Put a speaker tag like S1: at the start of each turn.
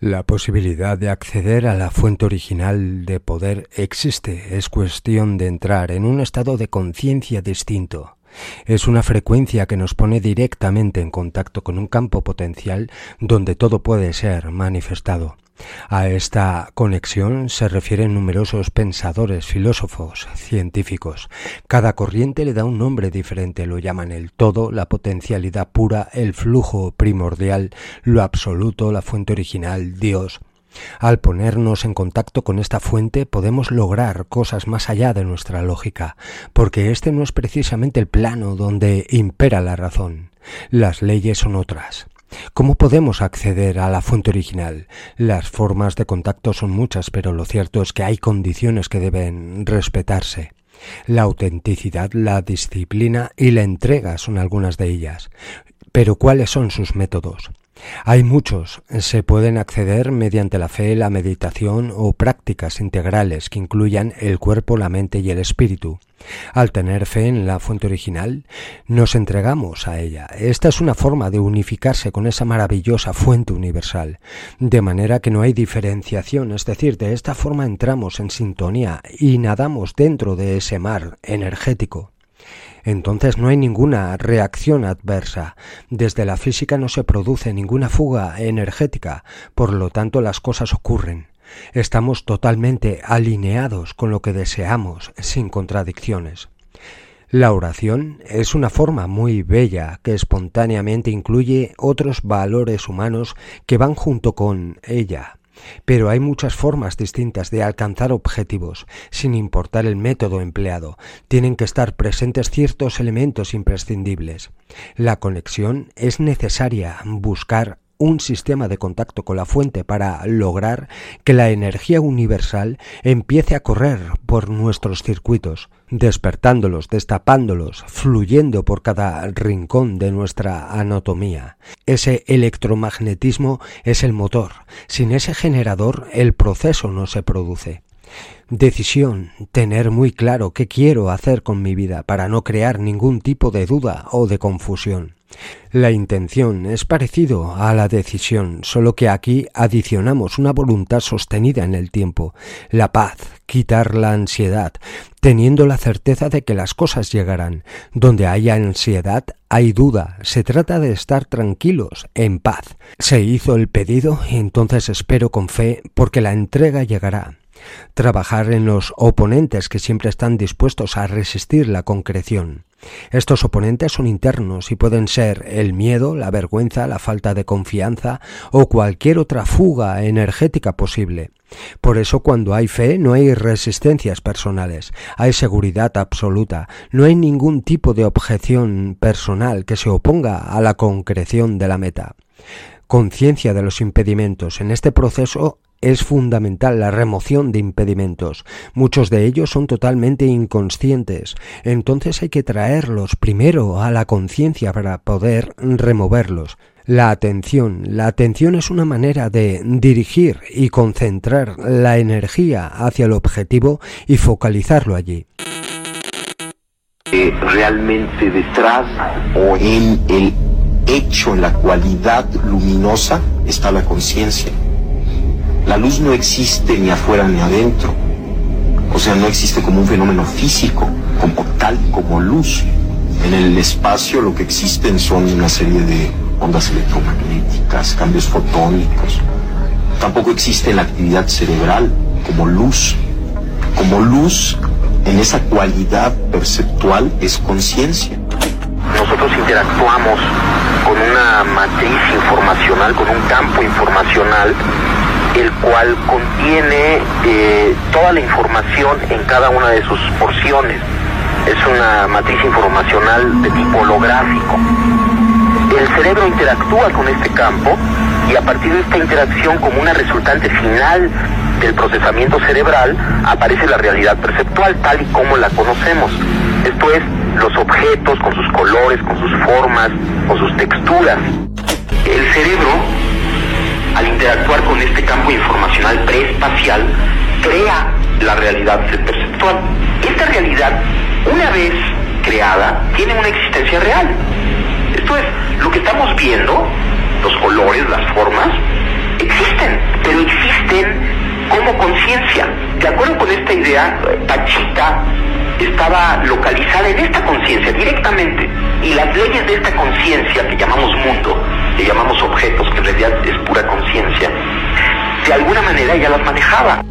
S1: La posibilidad de acceder a la fuente original de poder existe, es cuestión de entrar en un estado de conciencia distinto. Es una frecuencia que nos pone directamente en contacto con un campo potencial donde todo puede ser manifestado. A esta conexión se refieren numerosos pensadores, filósofos, científicos. Cada corriente le da un nombre diferente, lo llaman el todo, la potencialidad pura, el flujo primordial, lo absoluto, la fuente original, Dios. Al ponernos en contacto con esta fuente podemos lograr cosas más allá de nuestra lógica, porque este no es precisamente el plano donde impera la razón. Las leyes son otras. ¿Cómo podemos acceder a la fuente original? Las formas de contacto son muchas, pero lo cierto es que hay condiciones que deben respetarse. La autenticidad, la disciplina y la entrega son algunas de ellas. Pero ¿cuáles son sus métodos? Hay muchos. Se pueden acceder mediante la fe, la meditación o prácticas integrales que incluyan el cuerpo, la mente y el espíritu. Al tener fe en la fuente original, nos entregamos a ella. Esta es una forma de unificarse con esa maravillosa fuente universal, de manera que no hay diferenciación, es decir, de esta forma entramos en sintonía y nadamos dentro de ese mar energético entonces no hay ninguna reacción adversa. Desde la física no se produce ninguna fuga energética, por lo tanto las cosas ocurren. Estamos totalmente alineados con lo que deseamos, sin contradicciones. La oración es una forma muy bella que espontáneamente incluye otros valores humanos que van junto con ella. Pero hay muchas formas distintas de alcanzar objetivos, sin importar el método empleado. Tienen que estar presentes ciertos elementos imprescindibles. La conexión es necesaria buscar un sistema de contacto con la fuente para lograr que la energía universal empiece a correr por nuestros circuitos, despertándolos, destapándolos, fluyendo por cada rincón de nuestra anatomía. Ese electromagnetismo es el motor. Sin ese generador el proceso no se produce. Decisión, tener muy claro qué quiero hacer con mi vida para no crear ningún tipo de duda o de confusión. La intención es parecido a la decisión, solo que aquí adicionamos una voluntad sostenida en el tiempo, la paz, quitar la ansiedad, teniendo la certeza de que las cosas llegarán. Donde haya ansiedad, hay duda. Se trata de estar tranquilos, en paz. Se hizo el pedido y entonces espero con fe porque la entrega llegará. Trabajar en los oponentes que siempre están dispuestos a resistir la concreción. Estos oponentes son internos y pueden ser el miedo, la vergüenza, la falta de confianza o cualquier otra fuga energética posible. Por eso cuando hay fe no hay resistencias personales, hay seguridad absoluta, no hay ningún tipo de objeción personal que se oponga a la concreción de la meta conciencia de los impedimentos. En este proceso es fundamental la remoción de impedimentos. Muchos de ellos son totalmente inconscientes. Entonces hay que traerlos primero a la conciencia para poder removerlos. La atención. La atención es una manera de dirigir y concentrar la energía hacia el objetivo y focalizarlo allí.
S2: Realmente detrás o en el hecho, en la cualidad luminosa, está la conciencia. La luz no existe ni afuera ni adentro. O sea, no existe como un fenómeno físico, como tal como luz. En el espacio lo que existen son una serie de ondas electromagnéticas, cambios fotónicos. Tampoco existe la actividad cerebral como luz. Como luz, en esa cualidad perceptual, es conciencia. Nosotros interactuamos con una matriz informacional, con un campo informacional el cual contiene eh, toda la información en cada una de sus porciones. Es una matriz informacional de tipo holográfico. El cerebro interactúa con este campo y a partir de esta interacción como una resultante final del procesamiento cerebral aparece la realidad perceptual tal y como la conocemos. Esto es los objetos con sus colores, con sus formas, con sus texturas. El cerebro al interactuar con este campo informacional preespacial, crea la realidad perceptual. Esta realidad, una vez creada, tiene una existencia real. Esto es, lo que estamos viendo, los colores, las formas,
S3: existen, pero existen como conciencia. De acuerdo con esta idea, Pachita estaba localizada en esta conciencia directamente. Y las leyes de esta conciencia que llamamos mundo, que llamamos objetos, que en realidad es pura conciencia, de alguna manera ella las manejaba.